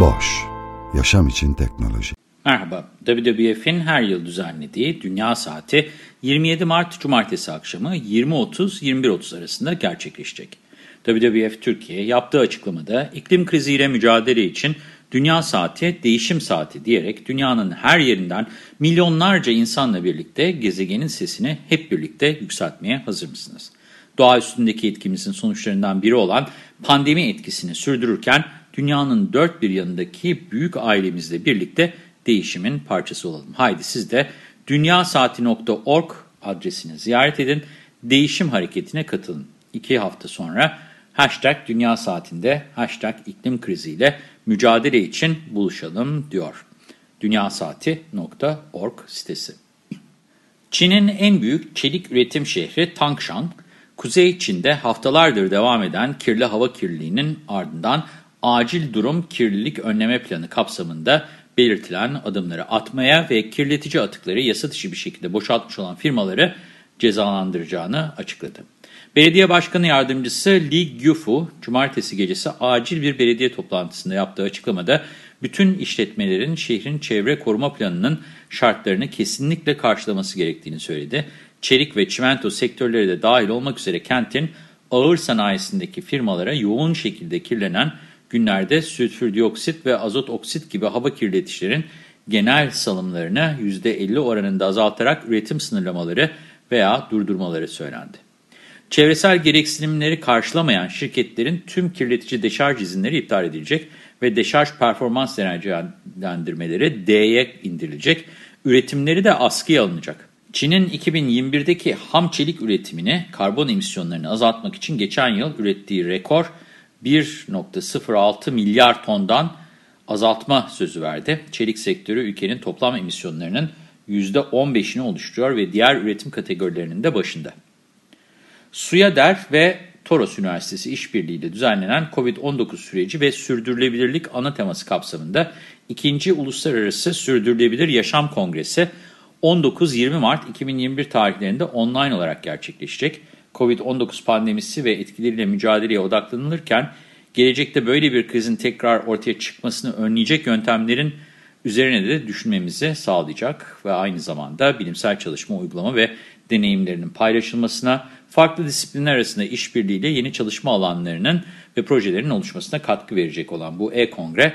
Boş, yaşam için teknoloji. Merhaba, WWF'in her yıl düzenlediği Dünya Saati 27 Mart Cumartesi akşamı 20.30-21.30 arasında gerçekleşecek. WWF Türkiye yaptığı açıklamada iklim kriziyle mücadele için Dünya Saati değişim saati diyerek dünyanın her yerinden milyonlarca insanla birlikte gezegenin sesini hep birlikte yükseltmeye hazır mısınız? Doğa üstündeki etkimizin sonuçlarından biri olan pandemi etkisini sürdürürken dünyanın dört bir yanındaki büyük ailemizle birlikte değişimin parçası olalım. Haydi siz de dünyasaati.org adresini ziyaret edin, değişim hareketine katılın. İki hafta sonra hashtag Dünya Saati'nde hashtag iklim kriziyle mücadele için buluşalım diyor. dünyasaati.org sitesi. Çin'in en büyük çelik üretim şehri Tangshan, Kuzey Çin'de haftalardır devam eden kirli hava kirliliğinin ardından acil durum kirlilik önleme planı kapsamında belirtilen adımları atmaya ve kirletici atıkları yasa dışı bir şekilde boşaltmış olan firmaları cezalandıracağını açıkladı. Belediye Başkanı Yardımcısı Li Gyufu, cumartesi gecesi acil bir belediye toplantısında yaptığı açıklamada bütün işletmelerin şehrin çevre koruma planının şartlarını kesinlikle karşılaması gerektiğini söyledi. Çelik ve çimento sektörleri de dahil olmak üzere kentin ağır sanayisindeki firmalara yoğun şekilde kirlenen günlerde sülfür dioksit ve azot oksit gibi hava kirleticilerin genel salımlarını %50 oranında azaltarak üretim sınırlamaları veya durdurmaları söylendi. Çevresel gereksinimleri karşılamayan şirketlerin tüm kirletici deşarj izinleri iptal edilecek ve deşarj performans derecelendirmeleri D'ye indirilecek, üretimleri de askıya alınacak. Çin'in 2021'deki ham çelik üretimini karbon emisyonlarını azaltmak için geçen yıl ürettiği rekor 1.06 milyar tondan azaltma sözü verdi. Çelik sektörü ülkenin toplam emisyonlarının %15'ini oluşturuyor ve diğer üretim kategorilerinin de başında. Suyader ve Toros Üniversitesi işbirliğiyle düzenlenen COVID-19 süreci ve sürdürülebilirlik ana teması kapsamında 2. Uluslararası Sürdürülebilir Yaşam Kongresi 19-20 Mart 2021 tarihlerinde online olarak gerçekleşecek. COVID-19 pandemisi ve etkileriyle mücadeleye odaklanılırken gelecekte böyle bir krizin tekrar ortaya çıkmasını önleyecek yöntemlerin üzerine de düşünmemizi sağlayacak ve aynı zamanda bilimsel çalışma, uygulama ve deneyimlerinin paylaşılmasına, farklı disiplinler arasında işbirliğiyle yeni çalışma alanlarının ve projelerin oluşmasına katkı verecek olan bu e-kongrenin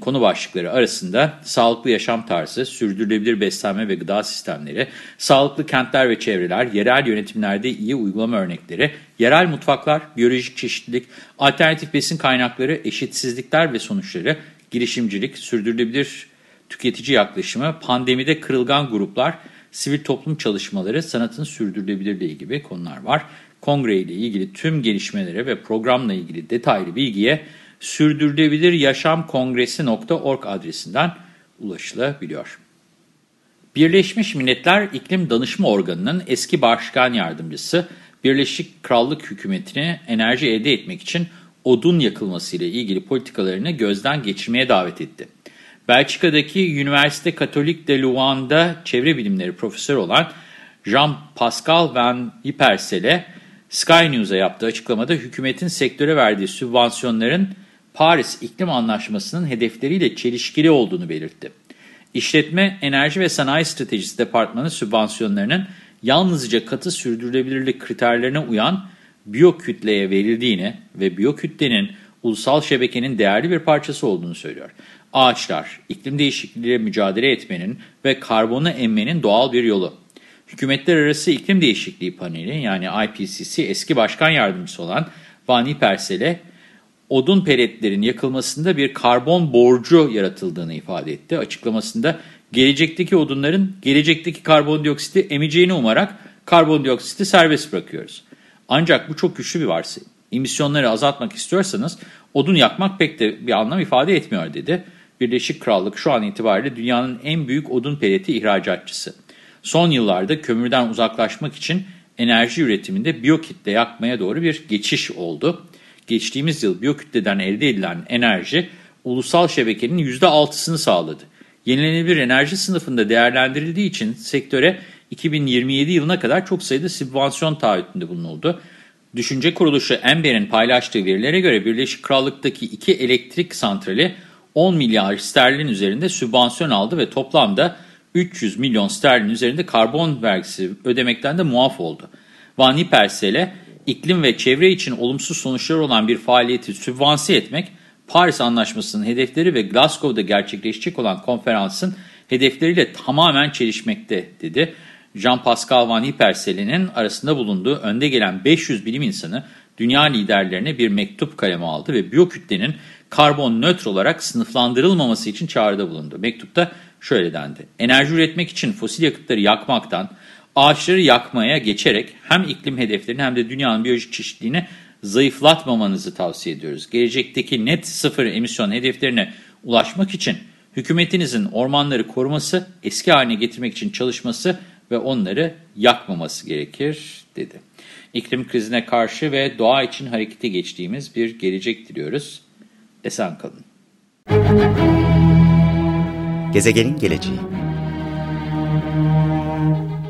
konu başlıkları arasında sağlıklı yaşam tarzı, sürdürülebilir beslenme ve gıda sistemleri, sağlıklı kentler ve çevreler, yerel yönetimlerde iyi uygulama örnekleri, yerel mutfaklar, biyolojik çeşitlilik, alternatif besin kaynakları, eşitsizlikler ve sonuçları, girişimcilik, sürdürülebilir tüketici yaklaşımı, pandemide kırılgan gruplar, sivil toplum çalışmaları, sanatın sürdürülebilirliği gibi konular var. Kongre ile ilgili tüm gelişmelere ve programla ilgili detaylı bilgiye sürdürülebiliryaşamkongresi.org adresinden ulaşılabiliyor. Birleşmiş Milletler İklim Danışma Organı'nın eski başkan yardımcısı Birleşik Krallık Hükümeti'ne enerji elde etmek için odun yakılması ile ilgili politikalarını gözden geçirmeye davet etti. Belçika'daki Üniversite Katolik de Louvain'da çevre bilimleri profesörü olan Jean-Pascal Van Ypersele, Sky News'a yaptığı açıklamada hükümetin sektöre verdiği sübvansiyonların Paris İklim Anlaşması'nın hedefleriyle çelişkili olduğunu belirtti. İşletme, Enerji ve Sanayi Stratejisi Departmanı sübvansiyonlarının yalnızca katı sürdürülebilirlik kriterlerine uyan biyokütleye verildiğini ve biyokütlenin ulusal şebekenin değerli bir parçası olduğunu söylüyor. Ağaçlar, iklim değişikliğiyle mücadele etmenin ve karbonu emmenin doğal bir yolu. Hükümetler Arası İklim Değişikliği Paneli yani IPCC eski başkan yardımcısı olan Vani Persele, odun peletlerin yakılmasında bir karbon borcu yaratıldığını ifade etti. Açıklamasında gelecekteki odunların gelecekteki karbondioksiti emeceğini umarak karbondioksiti serbest bırakıyoruz. Ancak bu çok güçlü bir varsayım. Emisyonları azaltmak istiyorsanız odun yakmak pek de bir anlam ifade etmiyor dedi. Birleşik Krallık şu an itibariyle dünyanın en büyük odun peleti ihracatçısı. Son yıllarda kömürden uzaklaşmak için enerji üretiminde biyokütle yakmaya doğru bir geçiş oldu. Geçtiğimiz yıl biyokütleden elde edilen enerji ulusal şebekenin %6'sını sağladı. Yenilenebilir enerji sınıfında değerlendirildiği için sektöre 2027 yılına kadar çok sayıda sübvansiyon taahhütünde bulunuldu. Düşünce kuruluşu Ember'in paylaştığı verilere göre Birleşik Krallık'taki iki elektrik santrali 10 milyar sterlin üzerinde sübvansiyon aldı ve toplamda 300 milyon sterlin üzerinde karbon vergisi ödemekten de muaf oldu. Van Nippersel'e iklim ve çevre için olumsuz sonuçları olan bir faaliyeti sübvanse etmek, Paris Anlaşması'nın hedefleri ve Glasgow'da gerçekleşecek olan konferansın hedefleriyle tamamen çelişmekte, dedi. Jean-Pascal Van Nippersel'in arasında bulunduğu önde gelen 500 bilim insanı dünya liderlerine bir mektup kaleme aldı ve biyokütlenin karbon nötr olarak sınıflandırılmaması için çağrıda bulundu. Mektupta şöyle dendi. Enerji üretmek için fosil yakıtları yakmaktan, ağaçları yakmaya geçerek hem iklim hedeflerini hem de dünyanın biyolojik çeşitliliğini zayıflatmamanızı tavsiye ediyoruz. Gelecekteki net sıfır emisyon hedeflerine ulaşmak için hükümetinizin ormanları koruması, eski haline getirmek için çalışması ve onları yakmaması gerekir, dedi. İklim krizine karşı ve doğa için harekete geçtiğimiz bir gelecek diliyoruz. Esen kalın. Gezegenin geleceği